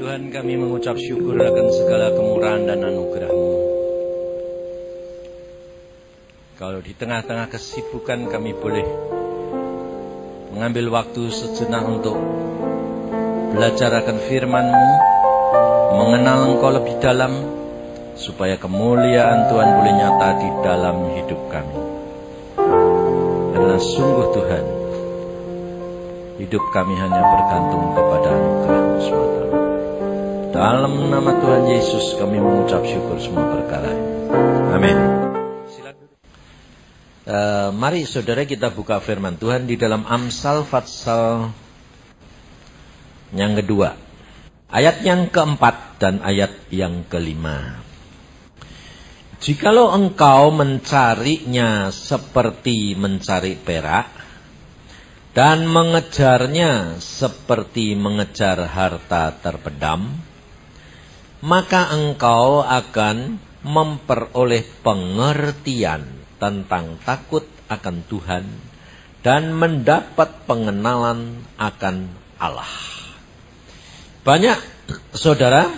Tuhan kami mengucap syukur akan segala kemurahan dan anugerah-Mu. Kalau di tengah-tengah kesibukan kami boleh mengambil waktu sejenak untuk belajar akan firman-Mu, mengenal Engkau lebih dalam, supaya kemuliaan Tuhan boleh nyata di dalam hidup kami. Karena sungguh Tuhan, hidup kami hanya bergantung kepada anugerah-Mu semata. Dalam nama Tuhan Yesus kami mengucap syukur semua perkara. Amin. Uh, mari saudara kita buka firman Tuhan di dalam Amsal Fatsal yang kedua. Ayat yang keempat dan ayat yang kelima. Jikalau engkau mencarinya seperti mencari perak, dan mengejarnya seperti mengejar harta terpedam, maka engkau akan memperoleh pengertian tentang takut akan Tuhan dan mendapat pengenalan akan Allah. Banyak saudara,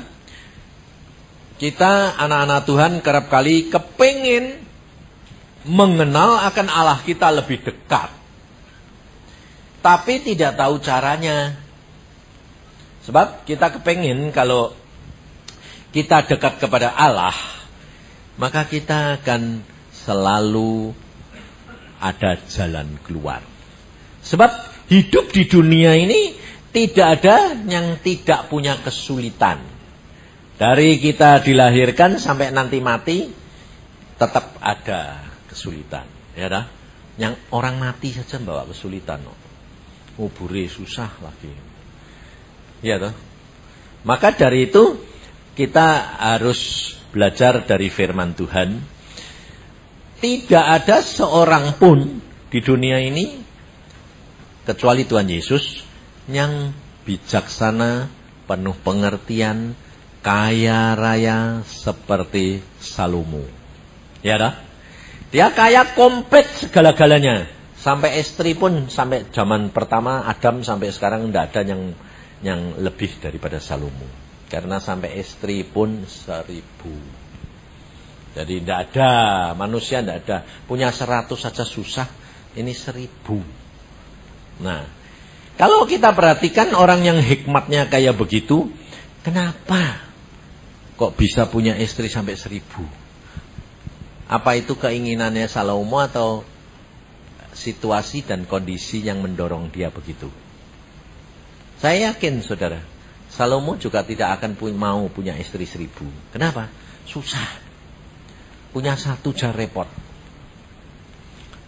kita anak-anak Tuhan kerap kali kepingin mengenal akan Allah kita lebih dekat. Tapi tidak tahu caranya. Sebab kita kepingin kalau kita dekat kepada Allah, maka kita akan selalu ada jalan keluar. Sebab hidup di dunia ini tidak ada yang tidak punya kesulitan. Dari kita dilahirkan sampai nanti mati, tetap ada kesulitan. Ya dah? Yang orang mati saja bawa kesulitan. Nguburi susah lagi. Ya toh? Maka dari itu kita harus belajar dari firman Tuhan. Tidak ada seorang pun di dunia ini kecuali Tuhan Yesus yang bijaksana, penuh pengertian, kaya raya seperti Salomo. Ya dah? Dia kaya komplit segala-galanya. Sampai istri pun sampai zaman pertama Adam sampai sekarang tidak ada yang yang lebih daripada Salomo. Karena sampai istri pun seribu. Jadi tidak ada, manusia tidak ada. Punya seratus saja susah, ini seribu. Nah, kalau kita perhatikan orang yang hikmatnya kayak begitu, kenapa kok bisa punya istri sampai seribu? Apa itu keinginannya Salomo atau situasi dan kondisi yang mendorong dia begitu? Saya yakin saudara, Salomo juga tidak akan mau punya istri seribu. Kenapa? Susah. Punya satu jar repot.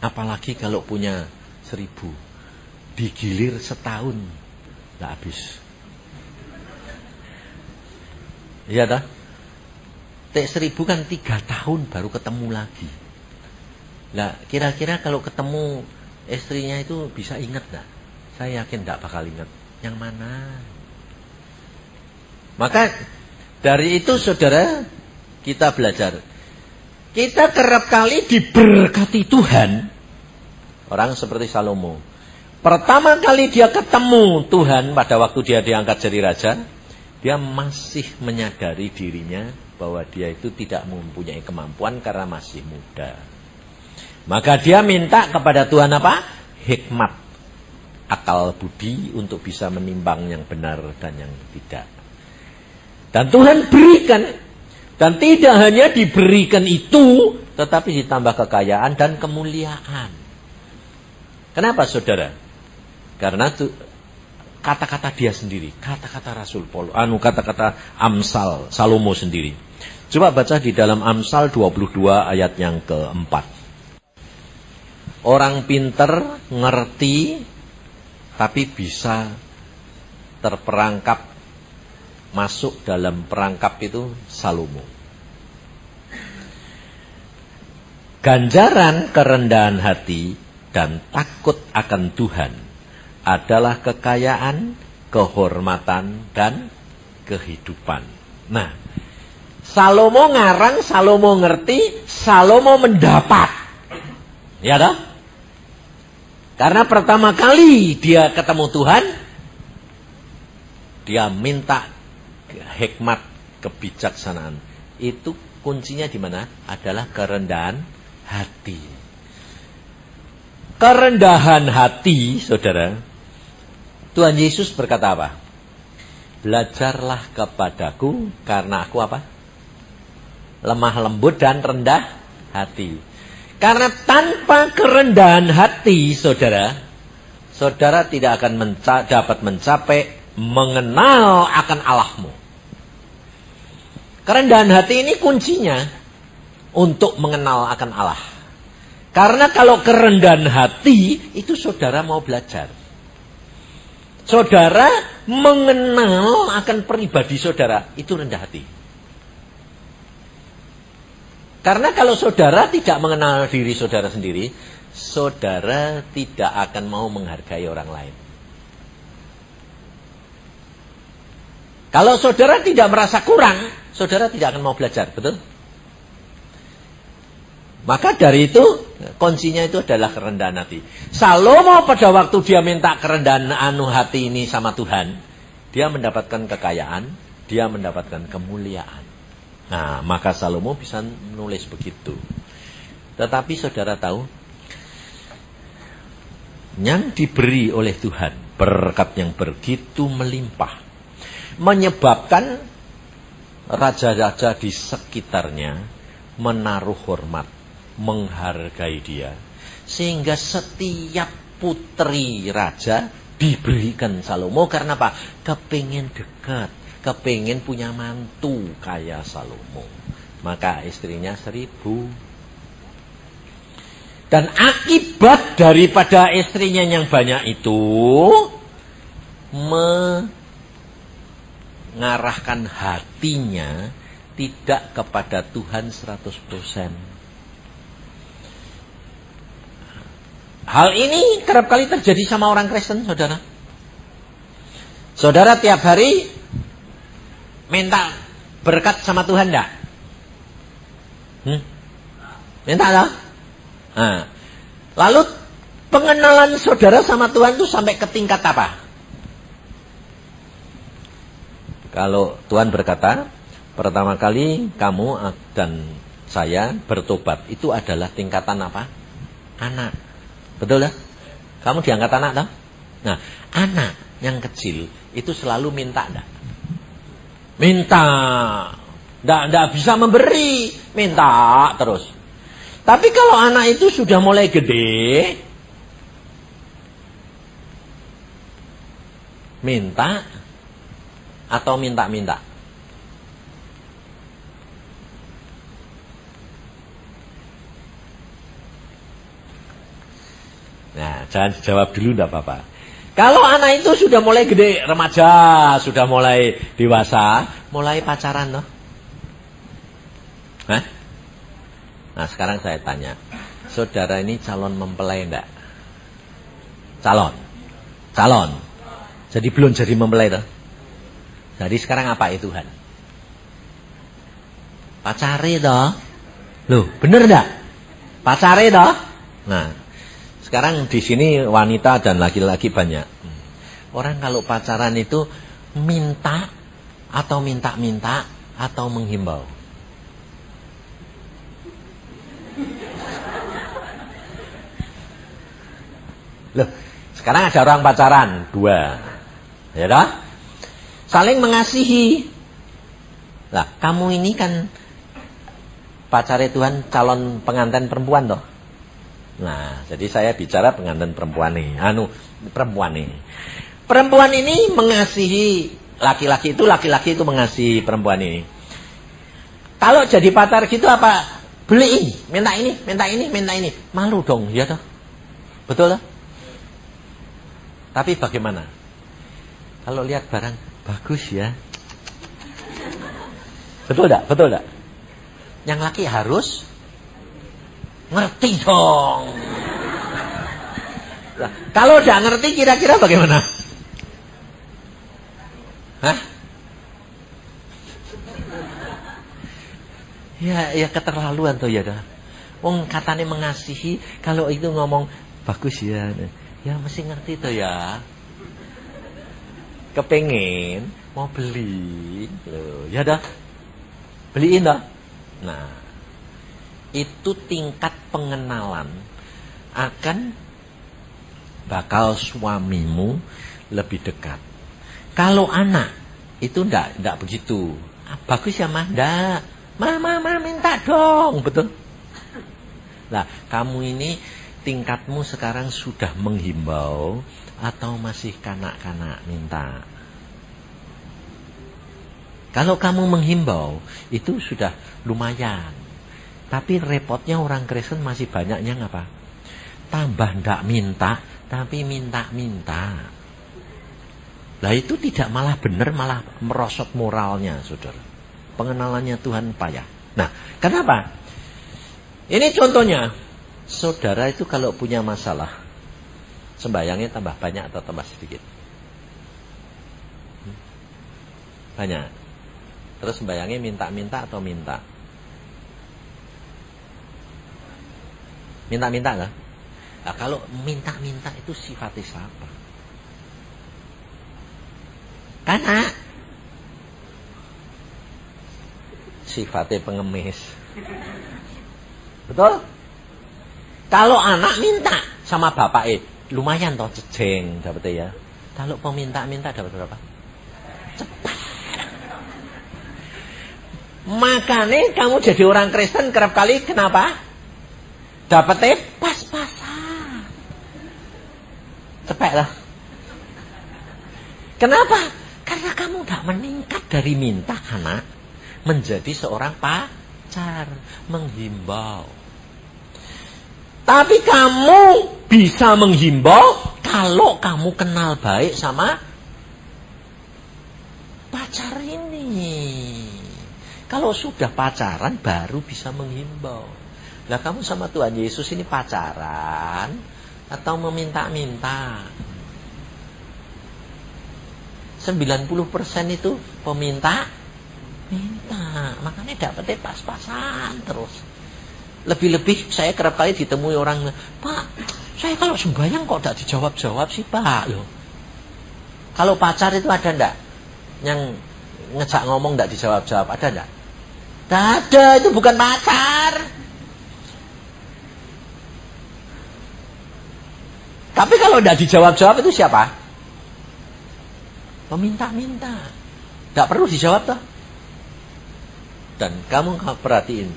Apalagi kalau punya seribu. Digilir setahun. Tidak habis. Iya dah. Tek seribu kan tiga tahun baru ketemu lagi. Nah, kira-kira kalau ketemu istrinya itu bisa ingat nggak? Saya yakin tidak bakal ingat. Yang mana? Maka dari itu saudara kita belajar. Kita kerap kali diberkati Tuhan. Orang seperti Salomo. Pertama kali dia ketemu Tuhan pada waktu dia diangkat jadi raja. Dia masih menyadari dirinya bahwa dia itu tidak mempunyai kemampuan karena masih muda. Maka dia minta kepada Tuhan apa? Hikmat. Akal budi untuk bisa menimbang yang benar dan yang tidak. Dan Tuhan berikan. Dan tidak hanya diberikan itu, tetapi ditambah kekayaan dan kemuliaan. Kenapa saudara? Karena kata-kata dia sendiri, kata-kata Rasul Paul, anu kata-kata Amsal Salomo sendiri. Coba baca di dalam Amsal 22 ayat yang keempat. Orang pinter ngerti tapi bisa terperangkap masuk dalam perangkap itu Salomo. Ganjaran kerendahan hati dan takut akan Tuhan adalah kekayaan, kehormatan, dan kehidupan. Nah, Salomo ngarang, Salomo ngerti, Salomo mendapat. Ya dah? Karena pertama kali dia ketemu Tuhan, dia minta hikmat, kebijaksanaan. Itu kuncinya di mana? Adalah kerendahan hati. Kerendahan hati, saudara. Tuhan Yesus berkata apa? Belajarlah kepadaku karena aku apa? Lemah lembut dan rendah hati. Karena tanpa kerendahan hati, saudara, saudara tidak akan menca dapat mencapai mengenal akan Allahmu. Kerendahan hati ini kuncinya untuk mengenal akan Allah. Karena kalau kerendahan hati itu saudara mau belajar. Saudara mengenal akan pribadi saudara itu rendah hati. Karena kalau saudara tidak mengenal diri saudara sendiri, saudara tidak akan mau menghargai orang lain. Kalau saudara tidak merasa kurang, saudara tidak akan mau belajar, betul? Maka dari itu kuncinya itu adalah kerendahan hati. Salomo pada waktu dia minta kerendahan anu hati ini sama Tuhan, dia mendapatkan kekayaan, dia mendapatkan kemuliaan. Nah, maka Salomo bisa menulis begitu. Tetapi saudara tahu, yang diberi oleh Tuhan berkat yang begitu melimpah menyebabkan raja-raja di sekitarnya menaruh hormat, menghargai dia. Sehingga setiap putri raja diberikan Salomo karena apa? Kepingin dekat, kepingin punya mantu kayak Salomo. Maka istrinya seribu. Dan akibat daripada istrinya yang banyak itu mengarahkan hatinya tidak kepada Tuhan 100%. Hal ini kerap kali terjadi sama orang Kristen, saudara. Saudara tiap hari minta berkat sama Tuhan enggak? Hmm? Minta enggak? Nah. Lalu pengenalan saudara sama Tuhan itu sampai ke tingkat apa? Kalau Tuhan berkata, pertama kali kamu dan saya bertobat, itu adalah tingkatan apa? Anak. Betul ya? Kamu diangkat anak tak? Nah, anak yang kecil itu selalu minta enggak? Minta. Enggak bisa memberi, minta terus. Tapi kalau anak itu sudah mulai gede, minta atau minta-minta? Nah, jangan jawab dulu enggak apa-apa. Kalau anak itu sudah mulai gede, remaja, sudah mulai dewasa, mulai pacaran loh. Hah? Nah, sekarang saya tanya. Saudara ini calon mempelai enggak? Calon. Calon. Jadi belum jadi mempelai toh? Jadi sekarang apa itu Tuhan? Pacare toh? Loh, bener enggak? Pacare toh? Nah, sekarang di sini wanita dan laki-laki banyak. Orang kalau pacaran itu minta atau minta-minta atau menghimbau. Loh, sekarang ada orang pacaran dua, ya dah? Saling mengasihi. Nah, kamu ini kan pacarnya Tuhan calon pengantin perempuan toh. Nah, jadi saya bicara pengantin perempuan nih. Anu, perempuan nih. Perempuan ini mengasihi laki-laki itu, laki-laki itu mengasihi perempuan ini. Kalau jadi pacar gitu apa? Beli ini, minta ini, minta ini, minta ini. Malu dong, ya toh? Betul toh? Tapi bagaimana? Kalau lihat barang Bagus ya. Betul tidak? Betul tidak? Yang laki harus ngerti dong. Nah, kalau tidak ngerti kira-kira bagaimana? Hah? Ya, ya keterlaluan tuh ya dah. Wong katanya mengasihi, kalau itu ngomong bagus ya. Ya mesti ngerti tuh ya. Kepengen mau beli. Loh, ya dah. Beliin dah. Nah, itu tingkat pengenalan akan bakal suamimu lebih dekat. Kalau anak itu ndak ndak begitu. Ah, bagus ya mah, ndak. Mama, mama minta dong, betul? Nah, kamu ini tingkatmu sekarang sudah menghimbau atau masih kanak-kanak minta? Kalau kamu menghimbau, itu sudah lumayan. Tapi repotnya orang Kristen masih banyak yang apa? Tambah ndak minta, tapi minta-minta. Lah itu tidak malah benar, malah merosot moralnya, saudara. Pengenalannya Tuhan payah. Nah, kenapa? Ini contohnya. Saudara itu kalau punya masalah, sembayangnya tambah banyak atau tambah sedikit? Hmm? Banyak. Terus bayangin minta-minta atau minta? Minta-minta kan? Nah, kalau minta-minta itu sifatnya siapa? Karena sifatnya pengemis. Betul? Kalau anak minta sama bapak lumayan toh ceceng dapetnya ya. Kalau peminta-minta dapat berapa? Cepat. Makanya kamu jadi orang Kristen kerap kali kenapa? Dapatnya pas-pasan. Cepet lah. Kenapa? Karena kamu tidak meningkat dari minta anak menjadi seorang pacar, menghimbau. Tapi kamu bisa menghimbau kalau kamu kenal baik sama pacar ini. Kalau sudah pacaran baru bisa menghimbau. Lah kamu sama Tuhan Yesus ini pacaran atau meminta-minta? 90% itu peminta minta. Makanya dapetnya pas-pasan terus. Lebih-lebih saya kerap kali ditemui orang, Pak, saya kalau sembahyang kok tidak dijawab-jawab sih Pak loh. Kalau pacar itu ada ndak? Yang ngejak ngomong tidak dijawab-jawab, ada ndak? Tidak ada, itu bukan pacar. Tapi kalau tidak dijawab-jawab itu siapa? Peminta-minta. Tidak perlu dijawab toh. Dan kamu perhatiin.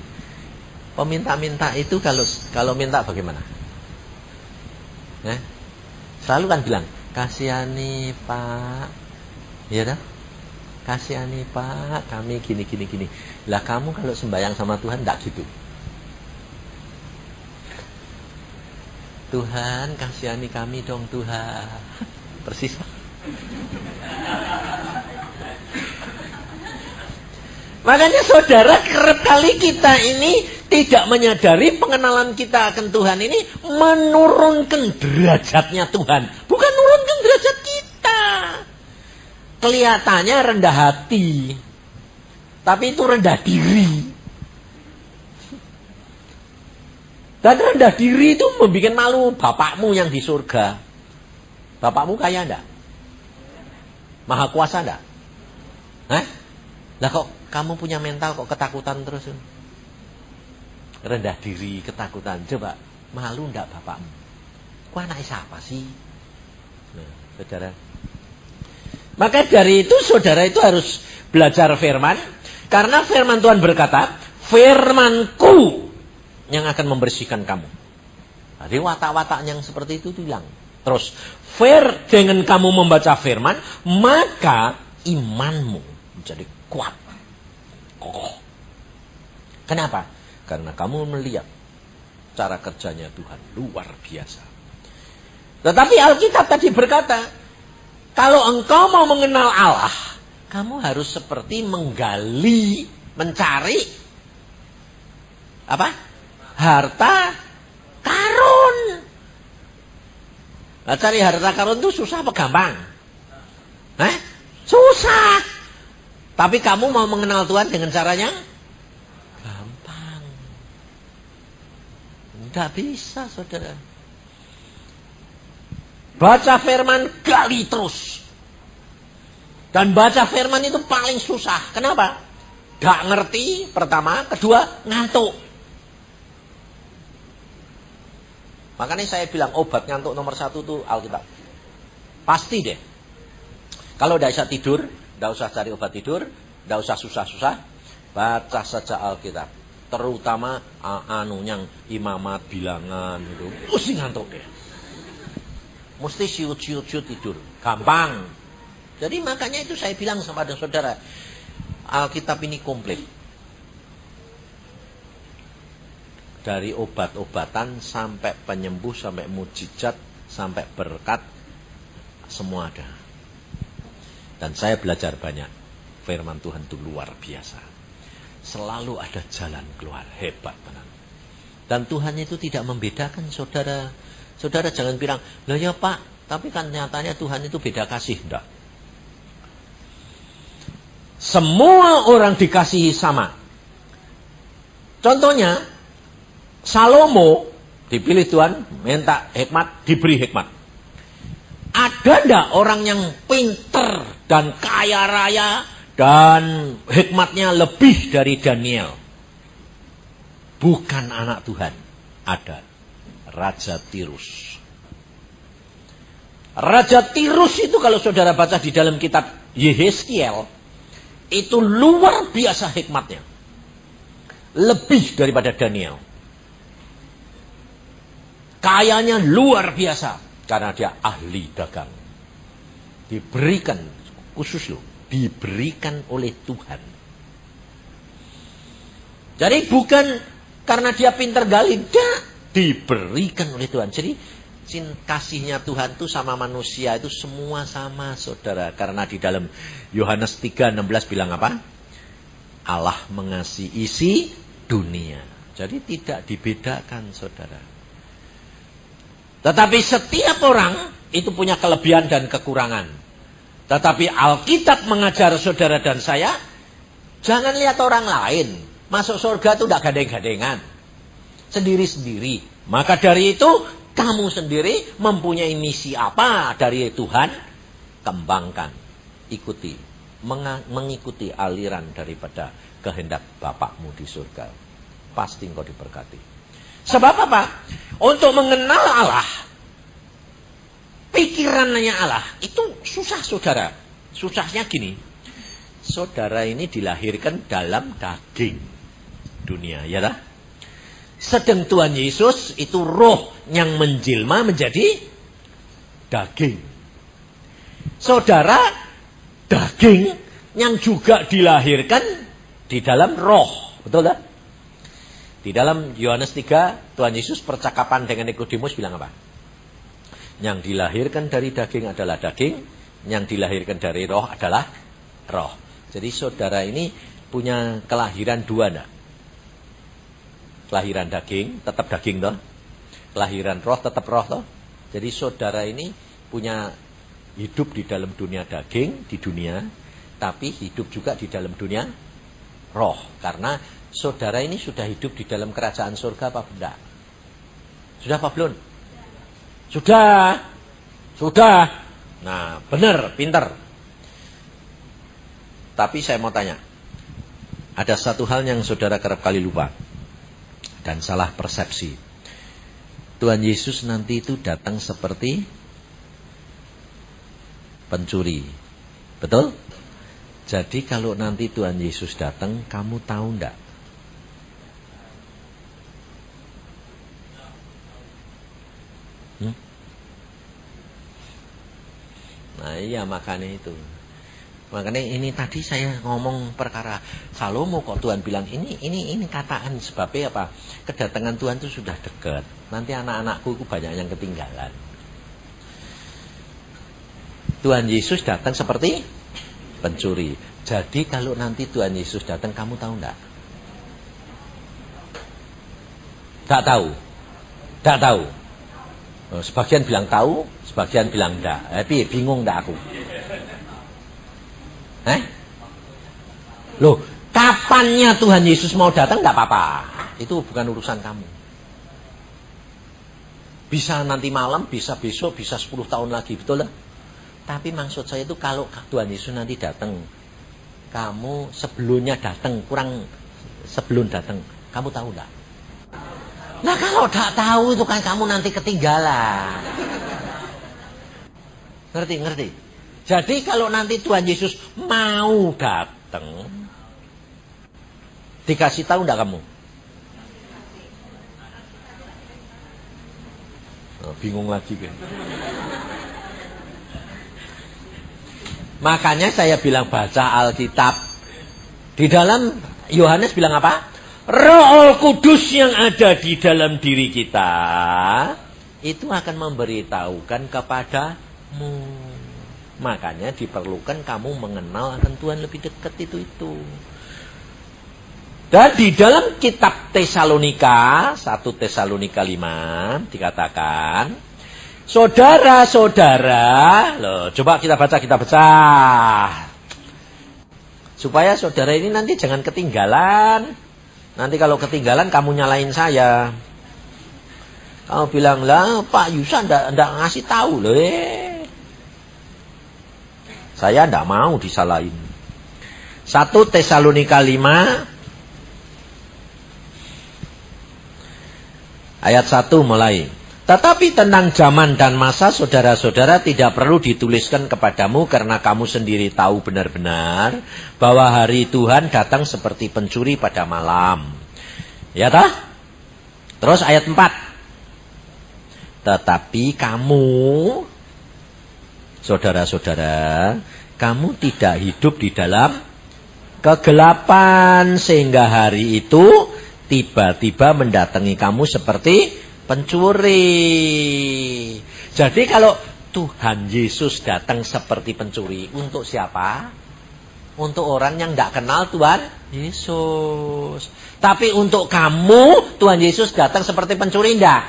Peminta-minta itu kalau kalau minta bagaimana? Eh? Selalu kan bilang, kasihani pak. Iya dah? kasihani pak kami gini gini gini lah kamu kalau sembahyang sama Tuhan tidak gitu Tuhan kasihani kami dong Tuhan persis Makanya saudara kerap kali kita ini tidak menyadari pengenalan kita akan Tuhan ini menurunkan derajatnya Tuhan. Bukan menurunkan derajat kita kelihatannya rendah hati. Tapi itu rendah diri. Dan rendah diri itu membuat malu bapakmu yang di surga. Bapakmu kaya enggak? Maha kuasa enggak? Hah? Lah kok kamu punya mental kok ketakutan terus? Rendah diri, ketakutan. Coba, malu enggak bapakmu? Kok anak siapa sih? Nah, saudara, maka dari itu saudara itu harus belajar firman. Karena firman Tuhan berkata, firmanku yang akan membersihkan kamu. Jadi watak-watak yang seperti itu hilang. Terus, fair dengan kamu membaca firman, maka imanmu menjadi kuat. Kokoh. Kenapa? Karena kamu melihat cara kerjanya Tuhan luar biasa. Tetapi Alkitab tadi berkata, kalau engkau mau mengenal Allah, kamu harus seperti menggali, mencari apa? Harta karun. Nah, cari harta karun itu susah apa gampang? Eh? Susah. Tapi kamu mau mengenal Tuhan dengan caranya? Gampang. Tidak bisa, saudara. Baca firman, gali terus. Dan baca firman itu paling susah. Kenapa? Gak ngerti pertama, kedua ngantuk. Makanya saya bilang obat ngantuk nomor satu itu Alkitab. Pasti deh. Kalau tidak bisa tidur, tidak usah cari obat tidur, tidak usah susah-susah, baca saja Alkitab. Terutama anu yang imamat bilangan itu, mesti ngantuk deh. Mesti siut-siut tidur, gampang. Jadi makanya itu saya bilang sama saudara, Alkitab ini komplit. Dari obat-obatan sampai penyembuh, sampai mujizat, sampai berkat, semua ada. Dan saya belajar banyak. Firman Tuhan itu luar biasa. Selalu ada jalan keluar. Hebat benar. Dan Tuhan itu tidak membedakan saudara. Saudara jangan bilang, lah ya pak, tapi kan nyatanya Tuhan itu beda kasih. Enggak. Semua orang dikasihi sama. Contohnya, Salomo dipilih Tuhan, minta hikmat, diberi hikmat. Ada ndak orang yang pinter dan kaya raya dan hikmatnya lebih dari Daniel? Bukan anak Tuhan. Ada. Raja Tirus. Raja Tirus itu kalau saudara baca di dalam kitab Yehezkiel itu luar biasa hikmatnya. Lebih daripada Daniel. Kayanya luar biasa. Karena dia ahli dagang. Diberikan, khusus loh, diberikan oleh Tuhan. Jadi bukan karena dia pinter gali, dia diberikan oleh Tuhan. Jadi kasihnya Tuhan itu sama manusia itu semua sama saudara. Karena di dalam Yohanes 3:16 bilang apa? Allah mengasihi isi dunia. Jadi tidak dibedakan saudara. Tetapi setiap orang itu punya kelebihan dan kekurangan. Tetapi Alkitab mengajar saudara dan saya, jangan lihat orang lain. Masuk surga itu tidak gadeng-gadengan. Sendiri-sendiri. Maka dari itu kamu sendiri mempunyai misi apa dari Tuhan? Kembangkan, ikuti, mengikuti aliran daripada kehendak Bapakmu di surga. Pasti engkau diberkati. Sebab apa? Untuk mengenal Allah, pikirannya Allah, itu susah saudara. Susahnya gini, saudara ini dilahirkan dalam daging dunia, ya lah? Sedang Tuhan Yesus itu roh yang menjelma menjadi daging. Saudara, daging yang juga dilahirkan di dalam roh. Betul tak? Di dalam Yohanes 3, Tuhan Yesus percakapan dengan Nikodemus bilang apa? Yang dilahirkan dari daging adalah daging, yang dilahirkan dari roh adalah roh. Jadi saudara ini punya kelahiran dua enggak? Kelahiran daging, tetap daging toh. Kelahiran roh, tetap roh toh. Jadi saudara ini punya hidup di dalam dunia daging, di dunia. Tapi hidup juga di dalam dunia roh. Karena saudara ini sudah hidup di dalam kerajaan surga apa benda? Sudah apa belum? Sudah. Sudah. Nah, benar, pinter. Tapi saya mau tanya. Ada satu hal yang saudara kerap kali lupa dan salah persepsi. Tuhan Yesus nanti itu datang seperti pencuri. Betul? Jadi kalau nanti Tuhan Yesus datang, kamu tahu enggak? Nah iya makanya itu. Makanya ini tadi saya ngomong perkara Salomo kok Tuhan bilang ini ini ini kataan sebabnya apa? Kedatangan Tuhan itu sudah dekat. Nanti anak-anakku itu banyak yang ketinggalan. Tuhan Yesus datang seperti pencuri. Jadi kalau nanti Tuhan Yesus datang kamu tahu enggak? Tak tahu. Tak tahu. Oh, sebagian bilang tahu, sebagian bilang enggak. Tapi bingung enggak aku. Eh? Loh, kapannya Tuhan Yesus mau datang nggak apa-apa. Itu bukan urusan kamu. Bisa nanti malam, bisa besok, bisa 10 tahun lagi, betul lah? Tapi maksud saya itu kalau Tuhan Yesus nanti datang, kamu sebelumnya datang, kurang sebelum datang, kamu tahu enggak? Nah kalau tak tahu itu kan kamu nanti ketinggalan. Ngerti, ngerti. Jadi kalau nanti Tuhan Yesus mau datang, dikasih tahu enggak kamu? Oh, bingung lagi kan. Makanya saya bilang baca Alkitab. Di dalam Yohanes bilang apa? Roh Kudus yang ada di dalam diri kita itu akan memberitahukan kepadamu. Makanya diperlukan kamu mengenal akan Tuhan lebih dekat itu itu. Dan di dalam kitab Tesalonika, 1 Tesalonika 5 dikatakan Saudara-saudara, loh, coba kita baca, kita baca. Supaya saudara ini nanti jangan ketinggalan. Nanti kalau ketinggalan kamu nyalain saya. Kamu bilang, lah Pak Yusa ndak ndak ngasih tahu loh. Eh. Saya ndak mau disalahin. Satu Tesalonika 5 ayat 1 mulai. Tetapi tentang zaman dan masa saudara-saudara tidak perlu dituliskan kepadamu karena kamu sendiri tahu benar-benar bahwa hari Tuhan datang seperti pencuri pada malam. Ya tah? Terus ayat 4. Tetapi kamu saudara-saudara, kamu tidak hidup di dalam kegelapan sehingga hari itu tiba-tiba mendatangi kamu seperti pencuri. Jadi kalau Tuhan Yesus datang seperti pencuri, untuk siapa? Untuk orang yang tidak kenal Tuhan Yesus. Tapi untuk kamu, Tuhan Yesus datang seperti pencuri, enggak?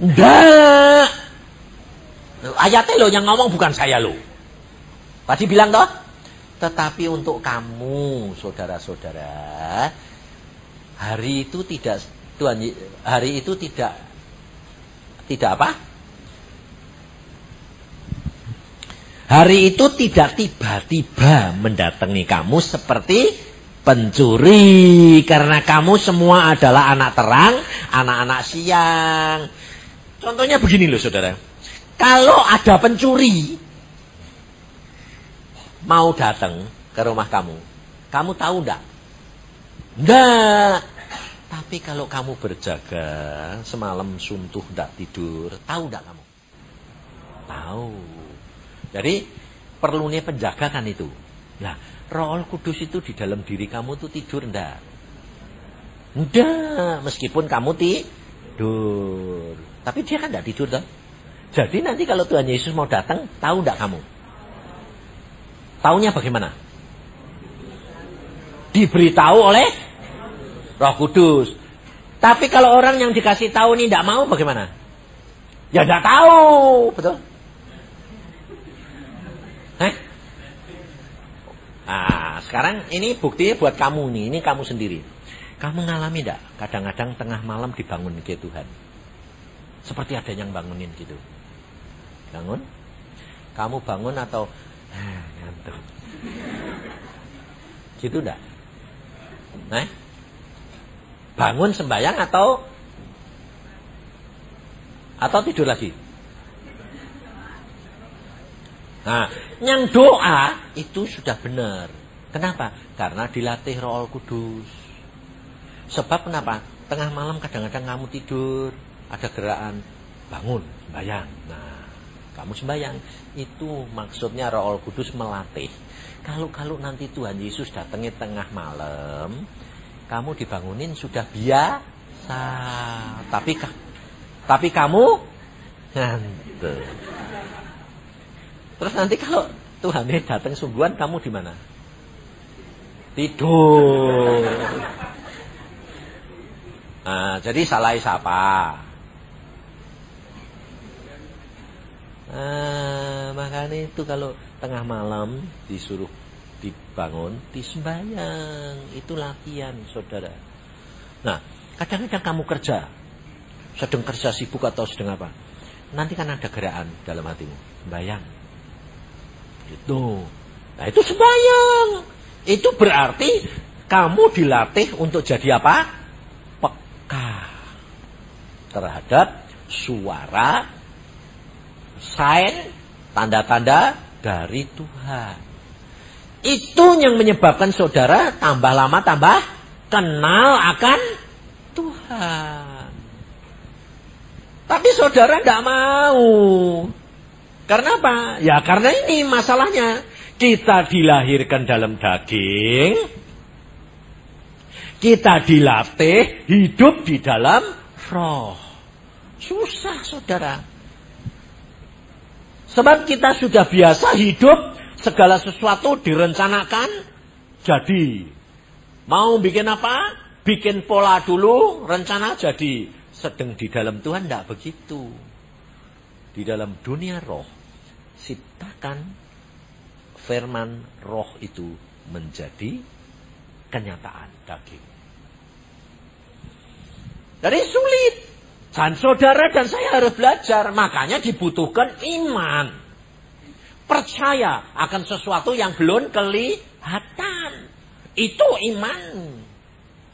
Enggak. Ayatnya loh yang ngomong bukan saya loh. Tadi bilang toh? Tetapi untuk kamu, saudara-saudara, hari itu tidak Tuhan hari itu tidak tidak apa? Hari itu tidak tiba-tiba mendatangi kamu seperti pencuri karena kamu semua adalah anak terang, anak-anak siang. Contohnya begini loh Saudara. Kalau ada pencuri mau datang ke rumah kamu, kamu tahu enggak? Enggak. Tapi kalau kamu berjaga semalam suntuh tidak tidur, tahu tidak kamu? Tahu. Jadi perlunya penjaga kan itu. Nah, Roh Kudus itu di dalam diri kamu tuh tidur ndak? Ndak, meskipun kamu tidur. Tapi dia kan tidak tidur toh. Jadi nanti kalau Tuhan Yesus mau datang, tahu ndak kamu? Taunya bagaimana? Diberitahu oleh Roh Kudus. Tapi kalau orang yang dikasih tahu ini tidak mau bagaimana? Ya tidak tahu, betul? Nah, sekarang ini buktinya buat kamu nih, ini kamu sendiri. Kamu ngalami tidak? Kadang-kadang tengah malam dibangun ke Tuhan. Seperti ada yang bangunin gitu. Bangun? Kamu bangun atau eh, ngantuk? Gitu enggak? Nah, bangun sembahyang atau atau tidur lagi? Nah, yang doa itu sudah benar. Kenapa? Karena dilatih Roh Kudus. Sebab kenapa? Tengah malam kadang-kadang kamu tidur, ada gerakan bangun, sembahyang. Nah, kamu sembahyang. Itu maksudnya Roh Kudus melatih. Kalau kalau nanti Tuhan Yesus datangnya tengah malam, kamu dibangunin sudah biasa. Tapi tapi kamu ngantuk. Terus nanti kalau Tuhan ini datang sungguhan kamu di mana? Tidur. Nah, jadi salah siapa? Nah, makanya itu kalau tengah malam disuruh dibangun, disembahyang. Itu latihan, saudara. Nah, kadang-kadang kamu kerja, sedang kerja sibuk atau sedang apa. Nanti kan ada gerakan dalam hatimu. Sembahyang. Itu. Nah itu sembahyang. Itu berarti kamu dilatih untuk jadi apa? Peka terhadap suara, sign, tanda-tanda dari Tuhan. Itu yang menyebabkan saudara tambah lama tambah kenal akan Tuhan. Tapi saudara tidak mau. Karena apa? Ya karena ini masalahnya. Kita dilahirkan dalam daging. Kita dilatih hidup di dalam roh. Susah saudara. Sebab kita sudah biasa hidup segala sesuatu direncanakan jadi. Mau bikin apa? Bikin pola dulu, rencana jadi. Sedang di dalam Tuhan tidak begitu. Di dalam dunia roh, ciptakan firman roh itu menjadi kenyataan daging. Jadi sulit. Dan saudara dan saya harus belajar. Makanya dibutuhkan iman. Percaya akan sesuatu yang belum kelihatan. Itu iman.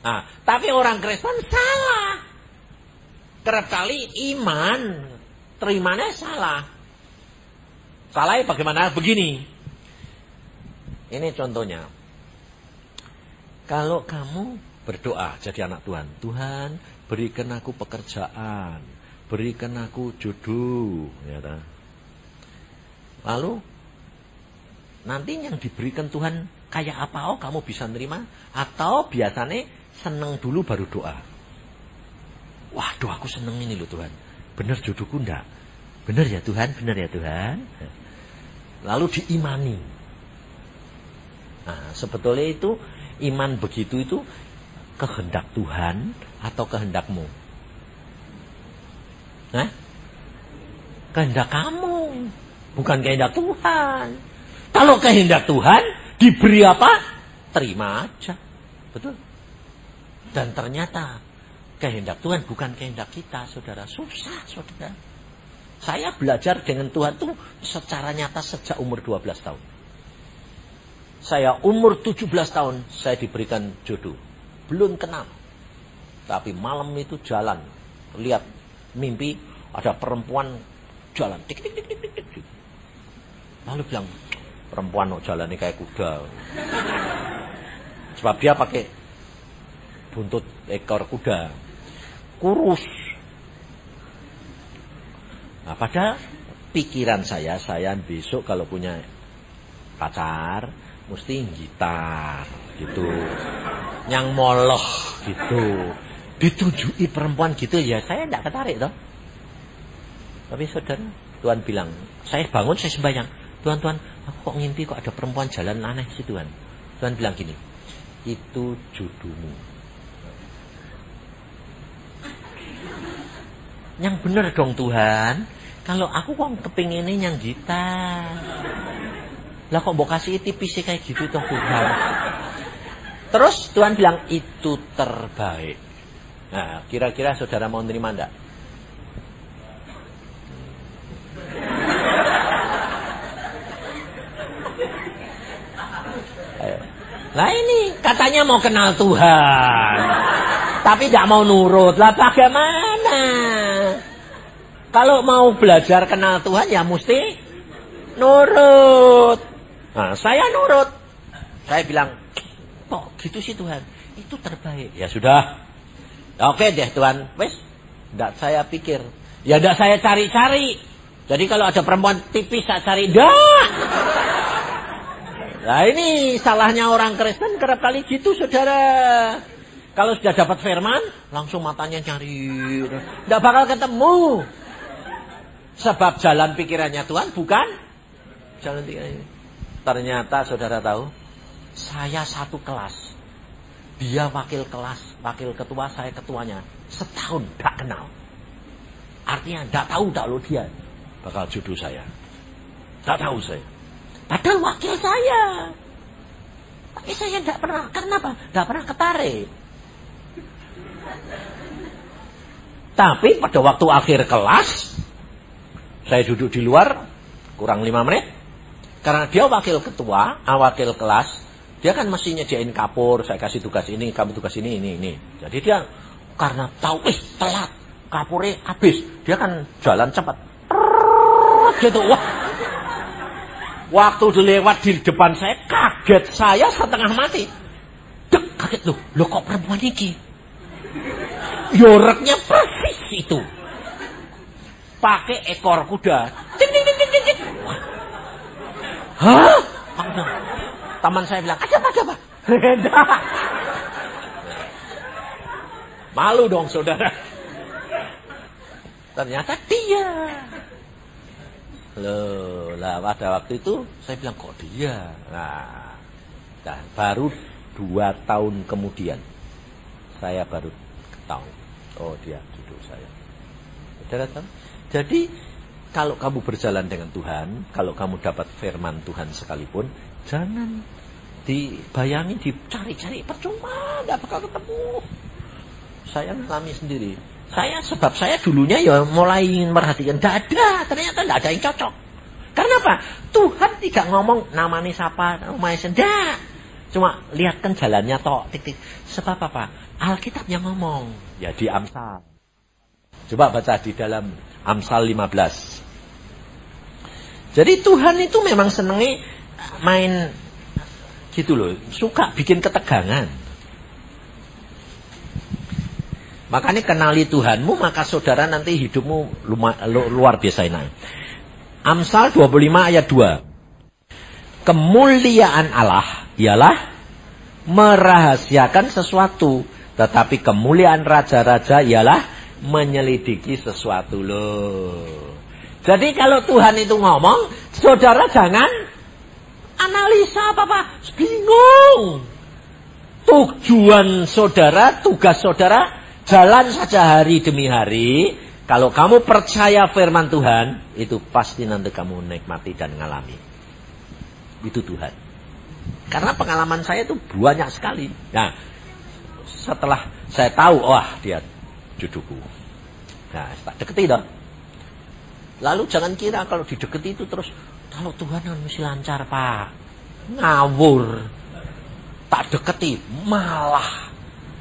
Nah, tapi orang Kristen salah. Kerap kali iman. Terimanya salah. Salah bagaimana? Begini. Ini contohnya. Kalau kamu berdoa jadi anak Tuhan. Tuhan berikan aku pekerjaan, berikan aku jodoh, ya ta? Lalu nanti yang diberikan Tuhan kayak apa oh kamu bisa nerima atau biasanya seneng dulu baru doa. Wah, doaku seneng ini loh Tuhan. Benar jodohku ndak? Benar ya Tuhan, benar ya Tuhan. Lalu diimani. Nah, sebetulnya itu iman begitu itu kehendak Tuhan atau kehendakmu? Nah, kehendak kamu, bukan kehendak Tuhan. Kalau kehendak Tuhan, diberi apa? Terima aja. Betul? Dan ternyata kehendak Tuhan bukan kehendak kita, saudara. Susah, saudara. Saya belajar dengan Tuhan itu secara nyata sejak umur 12 tahun. Saya umur 17 tahun, saya diberikan jodoh. Belum kenal. Tapi malam itu jalan. Lihat mimpi ada perempuan jalan. Tik, tik, tik, tik, tik, tik. Lalu bilang, perempuan kok jalan ini kayak kuda. Sebab dia pakai buntut ekor kuda. Kurus. Nah pada pikiran saya, saya besok kalau punya pacar, mesti gitar gitu. Yang moloh gitu ditunjuki perempuan gitu ya saya tidak ketarik toh. Tapi saudara, Tuhan bilang, saya bangun saya sembahyang. Tuhan, Tuhan, aku kok ngimpi kok ada perempuan jalan aneh sih Tuhan. Tuhan bilang gini, itu jodohmu. Yang benar dong Tuhan. Kalau aku kok kepinginnya yang gitar. Lah kok mau kasih tipis kayak gitu toh Tuhan. Terus Tuhan bilang itu terbaik. Nah, kira-kira saudara mau nerima enggak? Nah ini katanya mau kenal Tuhan. Tapi tidak mau nurut. Lah bagaimana? Kalau mau belajar kenal Tuhan ya mesti nurut. Nah, saya nurut. Saya bilang, kok gitu sih Tuhan? Itu terbaik. Ya sudah, Oke deh Tuhan, wes, tidak saya pikir. Ya tidak saya cari-cari. Jadi kalau ada perempuan tipis saya cari, dah. Nah ini salahnya orang Kristen kerap kali gitu saudara. Kalau sudah dapat firman, langsung matanya cari. Tidak bakal ketemu. Sebab jalan pikirannya Tuhan bukan jalan pikirannya. Ternyata saudara tahu, saya satu kelas dia wakil kelas, wakil ketua, saya ketuanya. Setahun gak kenal. Artinya gak tahu tak lo dia bakal jodoh saya. Gak tahu saya. Padahal wakil saya. Tapi saya gak pernah. Kenapa? Gak pernah ketarik. Tapi pada waktu akhir kelas, saya duduk di luar, kurang lima menit. Karena dia wakil ketua, ah, wakil kelas, dia kan mesti nyediain kapur, saya kasih tugas ini, kamu tugas ini, ini, ini. Jadi dia karena tahu, eh telat, kapurnya habis, dia kan jalan cepat. Gitu, wah. Waktu dilewat di depan saya, kaget saya setengah mati. Dek, kaget loh, lo kok perempuan ini? Yoreknya persis itu. Pakai ekor kuda. Ding. Hah? Taman saya bilang, ada apa, ada? Malu dong saudara. Ternyata dia. Loh, lah pada waktu itu saya bilang kok dia. Nah, nah baru dua tahun kemudian saya baru tahu. Oh dia duduk saya. Saudara tahu? Jadi kalau kamu berjalan dengan Tuhan, kalau kamu dapat firman Tuhan sekalipun, jangan dibayangi, dicari-cari, percuma, tidak bakal ketemu. Saya ngalami sendiri. Saya sebab saya dulunya ya mulai merhatikan, tidak ada, ternyata tidak ada yang cocok. Karena apa? Tuhan tidak ngomong namanya siapa, namanya tidak. Cuma lihatkan jalannya tok, tik-tik. Sebab apa? Alkitab yang ngomong. Ya di Amsal. Coba baca di dalam Amsal 15. Jadi Tuhan itu memang senengi main gitu loh, suka bikin ketegangan. Makanya kenali Tuhanmu, maka saudara nanti hidupmu luar biasa ini. Amsal 25 ayat 2. Kemuliaan Allah ialah merahasiakan sesuatu. Tetapi kemuliaan raja-raja ialah menyelidiki sesuatu loh. Jadi kalau Tuhan itu ngomong, saudara jangan analisa apa-apa. Bingung. Tujuan saudara, tugas saudara, jalan saja hari demi hari. Kalau kamu percaya firman Tuhan, itu pasti nanti kamu nikmati dan ngalami. Itu Tuhan. Karena pengalaman saya itu banyak sekali. Nah, setelah saya tahu, wah dia juduku. Nah, tak deketi dong. Lalu jangan kira kalau dideketi itu terus kalau Tuhan kan mesti lancar pak. Ngawur. Tak deketi malah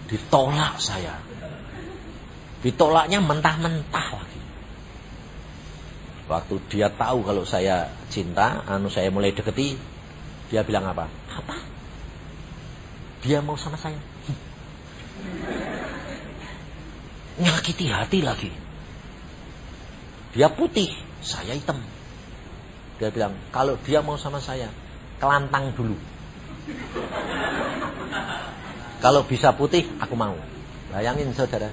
ditolak saya. Ditolaknya mentah-mentah lagi. Waktu dia tahu kalau saya cinta, anu saya mulai deketi, dia bilang apa? Apa? Dia mau sama saya. Nyakiti hati lagi. Dia putih, saya hitam. Dia bilang, kalau dia mau sama saya, kelantang dulu. Kalau bisa putih, aku mau. Bayangin saudara.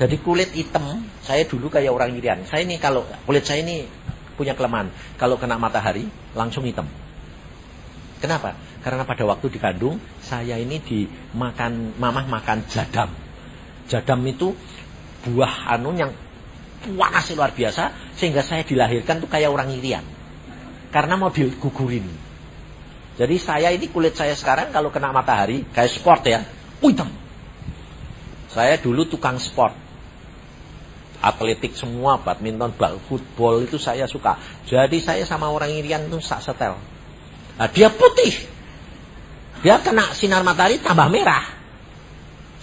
Jadi kulit hitam, saya dulu kayak orang irian. Saya ini kalau kulit saya ini punya kelemahan. Kalau kena matahari, langsung hitam. Kenapa? Karena pada waktu dikandung, saya ini dimakan, mamah makan jadam. Jadam itu buah anu yang sih luar biasa sehingga saya dilahirkan tuh kayak orang irian. Karena mau digugurin. Jadi saya ini kulit saya sekarang kalau kena matahari kayak sport ya, hitam. Saya dulu tukang sport. Atletik semua, badminton, bal, football itu saya suka. Jadi saya sama orang irian itu sak setel. Nah, dia putih. Dia kena sinar matahari tambah merah.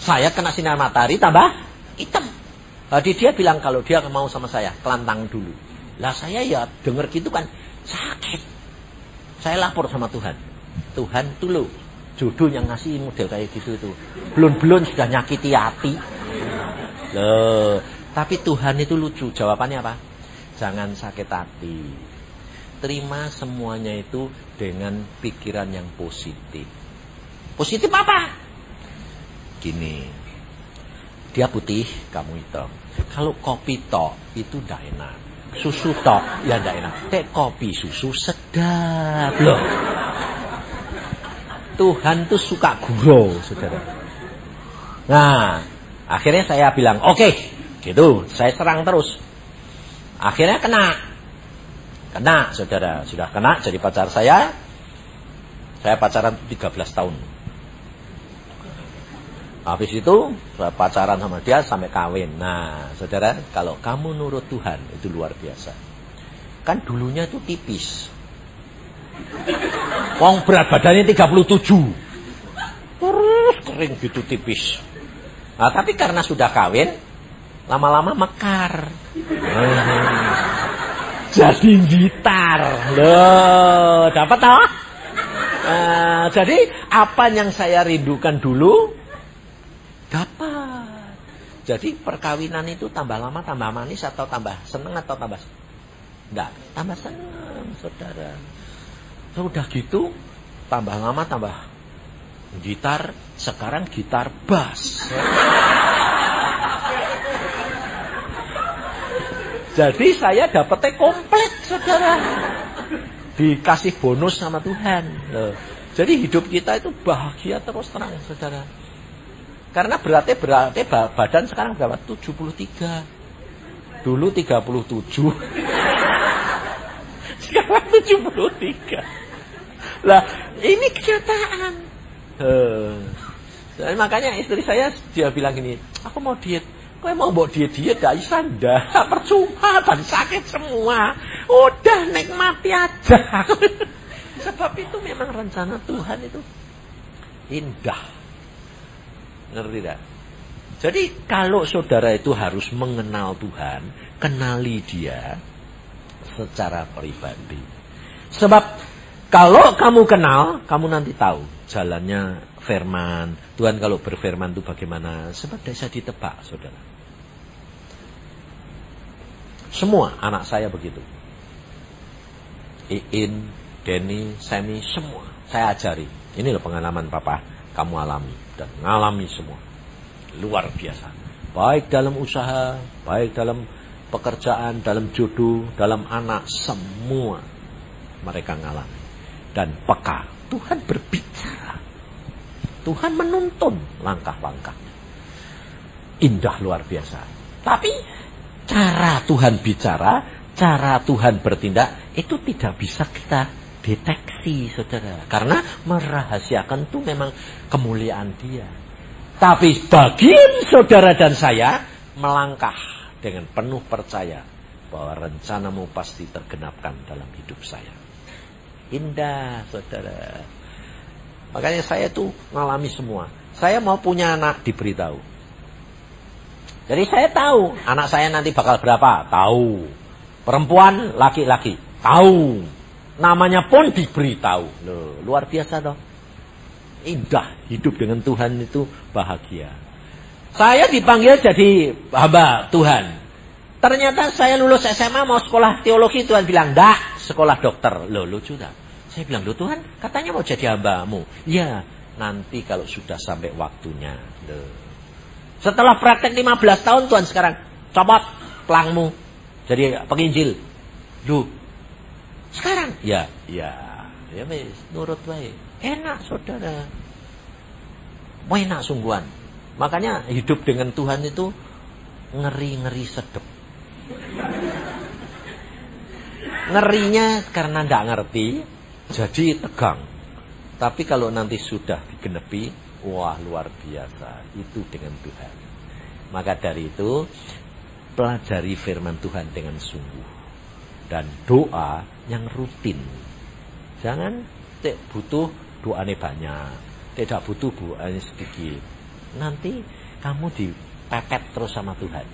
Saya kena sinar matahari tambah hitam. Jadi dia bilang kalau dia mau sama saya, kelantang dulu. Lah saya ya dengar gitu kan sakit. Saya lapor sama Tuhan. Tuhan tuh lo jodoh yang ngasih model kayak gitu itu. Belum-belum sudah nyakiti hati. Loh, tapi Tuhan itu lucu. Jawabannya apa? Jangan sakit hati. Terima semuanya itu dengan pikiran yang positif. Positif apa? Gini, dia putih, kamu hitam. Kalau kopi tok itu tidak enak. Susu tok ya tidak enak. Teh kopi susu sedap loh. Tuhan tuh suka gurau, saudara. Nah, akhirnya saya bilang, oke, okay. gitu. Saya serang terus. Akhirnya kena. Kena, saudara. Sudah kena jadi pacar saya. Saya pacaran 13 tahun. Habis itu pacaran sama dia sampai kawin. Nah, saudara, kalau kamu nurut Tuhan itu luar biasa. Kan dulunya itu tipis. Wong berat badannya 37. Terus kering gitu tipis. Nah, tapi karena sudah kawin, lama-lama mekar. Jadi gitar. Loh, dapat toh? Nah, jadi apa yang saya rindukan dulu dapat. Jadi perkawinan itu tambah lama tambah manis atau tambah seneng atau tambah enggak, tambah seneng, Saudara. Sudah gitu tambah lama tambah gitar, sekarang gitar bass. Jadi saya dapetnya komplit, saudara. Dikasih bonus sama Tuhan. Jadi hidup kita itu bahagia terus terang, saudara. Karena berarti berarti badan sekarang berapa? 73. Dulu 37. sekarang 73. Lah, ini kenyataan. Uh. makanya istri saya dia bilang gini, aku mau diet. Kau mau bawa diet-diet gak bisa ndak. Percuma, dan sakit semua. Udah nikmati aja. Sebab itu memang rencana Tuhan itu indah. Ngerti tidak? Jadi kalau saudara itu harus mengenal Tuhan, kenali dia secara pribadi. Sebab kalau kamu kenal, kamu nanti tahu jalannya firman. Tuhan kalau berfirman itu bagaimana? Sebab bisa ditebak, saudara. Semua anak saya begitu. Iin, Denny, Semi, semua. Saya ajari. Ini loh pengalaman papa kamu alami dan ngalami semua. Luar biasa. Baik dalam usaha, baik dalam pekerjaan, dalam jodoh, dalam anak, semua mereka ngalami. Dan peka. Tuhan berbicara. Tuhan menuntun langkah-langkahnya. Indah luar biasa. Tapi cara Tuhan bicara, cara Tuhan bertindak, itu tidak bisa kita deteksi saudara. Karena merahasiakan itu memang kemuliaan dia. Tapi bagi saudara dan saya melangkah dengan penuh percaya bahwa rencanamu pasti tergenapkan dalam hidup saya. Indah saudara. Makanya saya tuh ngalami semua. Saya mau punya anak diberitahu. Jadi saya tahu anak saya nanti bakal berapa, tahu. Perempuan, laki-laki, tahu. Namanya pun diberitahu. Loh, luar biasa toh. Indah hidup dengan Tuhan itu bahagia. Saya dipanggil jadi hamba Tuhan. Ternyata saya lulus SMA mau sekolah teologi Tuhan bilang, "Dak, sekolah dokter." Loh, lucu tak? Saya bilang, "Loh Tuhan, katanya mau jadi hambamu." Ya, nanti kalau sudah sampai waktunya. Loh. Setelah praktek 15 tahun Tuhan sekarang copot pelangmu jadi penginjil. Loh, sekarang ya, ya, ya wis nurut baik. Enak saudara. Mau enak sungguhan. Makanya hidup dengan Tuhan itu ngeri-ngeri sedep. Ngerinya karena tidak ngerti, jadi tegang. Tapi kalau nanti sudah digenepi, wah luar biasa. Itu dengan Tuhan. Maka dari itu, pelajari firman Tuhan dengan sungguh dan doa yang rutin. Jangan tidak butuh doanya banyak, tidak butuh doanya sedikit. Nanti kamu dipepet terus sama Tuhan.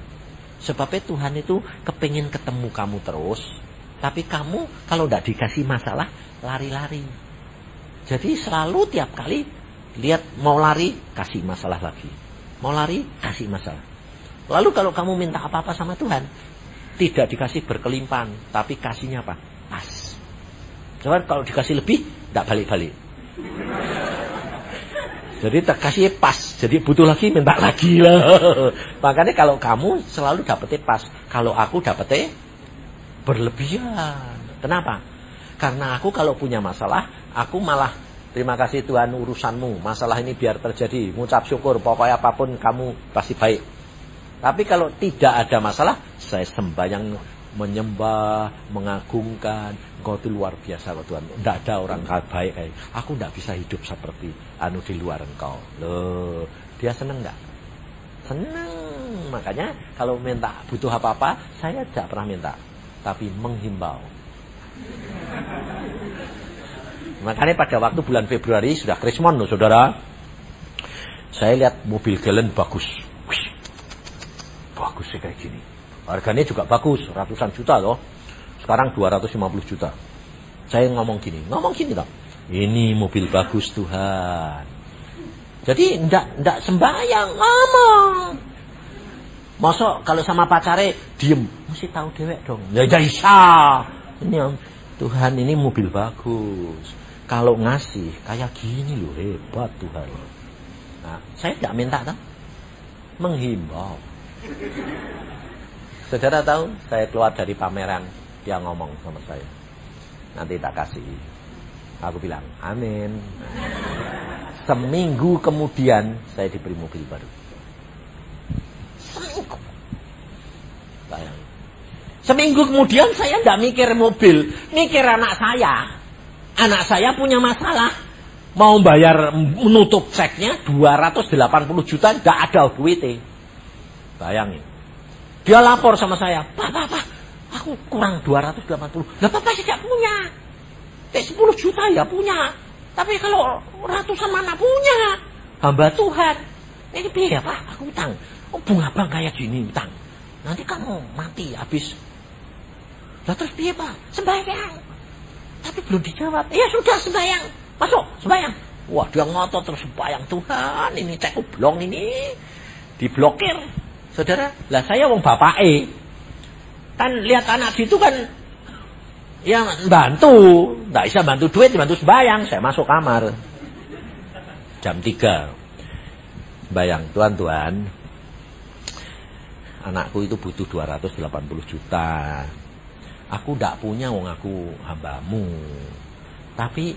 Sebabnya Tuhan itu kepingin ketemu kamu terus, tapi kamu kalau tidak dikasih masalah lari-lari. Jadi selalu tiap kali lihat mau lari kasih masalah lagi, mau lari kasih masalah. Lalu kalau kamu minta apa-apa sama Tuhan, tidak dikasih berkelimpahan, tapi kasihnya apa? Pas. Coba kalau dikasih lebih, tidak balik-balik. Jadi terkasih pas, jadi butuh lagi minta lagi lah. Makanya kalau kamu selalu dapetnya pas, kalau aku dapetnya berlebihan. Kenapa? Karena aku kalau punya masalah, aku malah terima kasih Tuhan urusanmu, masalah ini biar terjadi, mengucap syukur, pokoknya apa pun kamu pasti baik. Tapi kalau tidak ada masalah, saya sembahyang menyembah, mengagungkan. Engkau itu luar biasa loh Tuhan. Tidak ada orang baik kayak aku tidak bisa hidup seperti anu di luar engkau. Loh, dia seneng nggak? Seneng. Makanya kalau minta butuh apa-apa, saya tidak pernah minta, tapi menghimbau. Makanya pada waktu bulan Februari sudah Krismon loh saudara. Saya lihat mobil Galen bagus. Bagus sih kayak gini. Harganya juga bagus, ratusan juta loh. Sekarang 250 juta. Saya ngomong gini, ngomong gini tak. Ini mobil bagus Tuhan. Jadi ndak ndak sembahyang ngomong. Masa kalau sama pacare diem, mesti tahu dewek dong. Ya jadi sah. Ini Tuhan ini mobil bagus. Kalau ngasih kayak gini loh hebat Tuhan. Nah, saya tidak minta kan? Menghimbau. Saudara tahu, saya keluar dari pameran, dia ngomong sama saya. Nanti tak kasih. Aku bilang, amin. Seminggu kemudian saya diberi mobil baru. Seminggu. Bayang. Seminggu kemudian saya tidak mikir mobil, mikir anak saya. Anak saya punya masalah. Mau bayar menutup ceknya 280 juta, tidak ada duitnya. Bayangin. Dia lapor sama saya, Pak, Pak, Pak, aku kurang 280. Lah Bapak tidak punya. Eh 10 juta ya punya. Tapi kalau ratusan mana punya. Hamba Tuhan. Ini biaya Pak, aku utang. Oh bunga bank kayak gini utang. Nanti kamu mati habis. Lah terus biaya Pak? Sembahyang. Tapi belum dijawab. Ya sudah sembahyang. Masuk, sembahyang. Wah dia ngotot terus sembahyang. Tuhan ini cek blong ini. Diblokir. Saudara, lah saya wong bapak E. Kan lihat anak situ kan ya bantu. Tidak bisa bantu duit, bantu sembahyang. Saya masuk kamar. Jam 3. Bayang, tuan-tuan. Anakku itu butuh 280 juta. Aku tidak punya wong aku hambamu. Tapi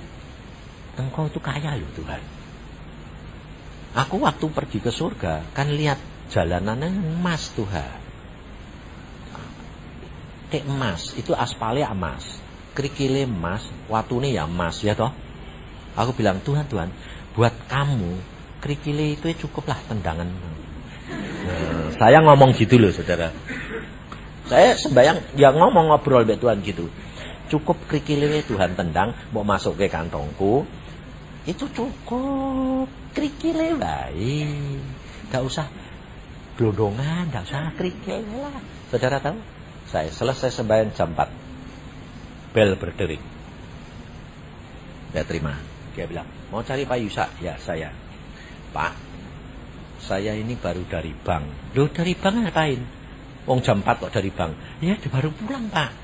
engkau itu kaya loh Tuhan. Aku waktu pergi ke surga kan lihat jalanannya emas Tuhan. Kayak emas, itu aspalnya emas. Kerikile emas, watune ya emas ya toh. Aku bilang Tuhan Tuhan, buat kamu kerikile itu cukuplah tendangan. Nah, saya ngomong gitu loh saudara. Saya sembayang, ya ngomong ngobrol be Tuhan gitu. Cukup krikile Tuhan tendang, mau masuk ke kantongku. Itu cukup krikile baik. Gak usah blodongan, gak usah krikile lah. Saudara tahu? Saya selesai sembahyang jam 4. Bel berdering. Dia terima. Dia bilang, mau cari Pak Yusa? Ya saya. Pak, saya ini baru dari bank. Loh dari bank ngapain? Wong jam 4 kok dari bank. Ya baru pulang pak.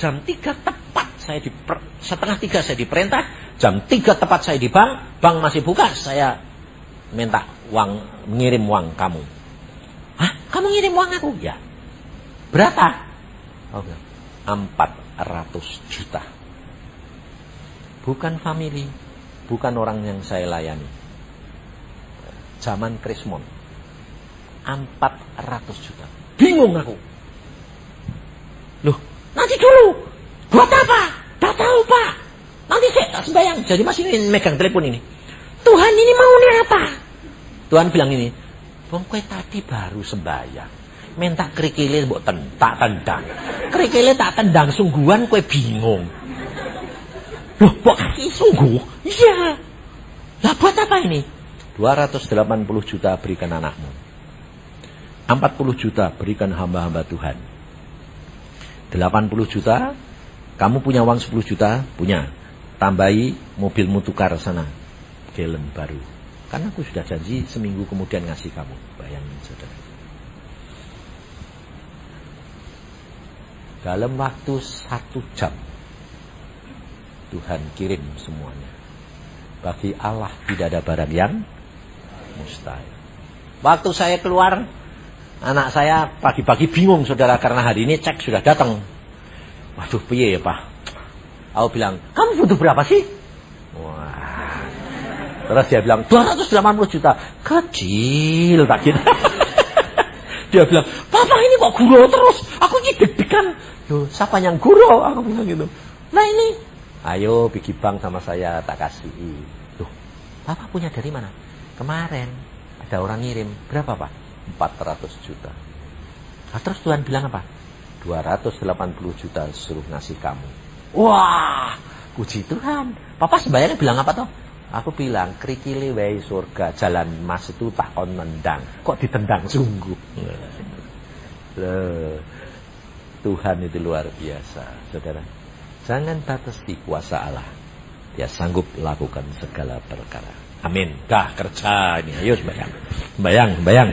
Jam 3 tepat saya di setengah 3 saya diperintah. Jam 3 tepat saya di bank. Bank masih buka. Saya minta uang, ngirim uang kamu. Kamu ngirim uang aku? Ya. Berapa? Oh, 400 juta. Bukan family. Bukan orang yang saya layani. Zaman Krismon. 400 juta. Bingung aku. Loh, nanti dulu. Buat apa? Tak tahu pak. Nanti saya tak sembahyang. Jadi masih ini megang telepon ini. Tuhan ini mau nih apa? Tuhan bilang ini. Bang kue tadi baru sembahyang. Minta kerikile buat tak tendang. Kerikile tak tendang sungguhan kue bingung. Loh, kok kaki sungguh? Iya. Lah buat apa ini? 280 juta berikan anakmu. 40 juta berikan hamba-hamba Tuhan. 80 juta, kamu punya uang 10 juta, punya. Tambahi mobilmu tukar sana. Gelen baru. Karena aku sudah janji seminggu kemudian ngasih kamu. Bayangin saudara. Dalam waktu satu jam. Tuhan kirim semuanya. Bagi Allah tidak ada barang yang mustahil. Waktu saya keluar Anak saya pagi-pagi bingung saudara karena hari ini cek sudah datang. Waduh piye ya pak? Aku bilang, kamu butuh berapa sih? Terus dia bilang, 280 juta. Kecil tak gitu. dia bilang, papa ini kok guru terus? Aku ini deg-degan. Loh, siapa yang guru? Aku bilang gitu. Nah ini, ayo pergi bank sama saya tak kasih. Loh, papa punya dari mana? Kemarin ada orang ngirim. Berapa pak? 400 juta. Nah, terus Tuhan bilang apa? 280 juta suruh ngasih kamu. Wah, Puji Tuhan. Papa sembahyangnya bilang apa toh? Aku bilang, krikili wei surga, jalan mas itu tak on nendang. Kok ditendang sungguh? Tuhan itu luar biasa, saudara. Jangan batasi kuasa Allah. Dia sanggup lakukan segala perkara. Amin. Kah kerja ini. Ayo sembahyang. Sembahyang, sembahyang.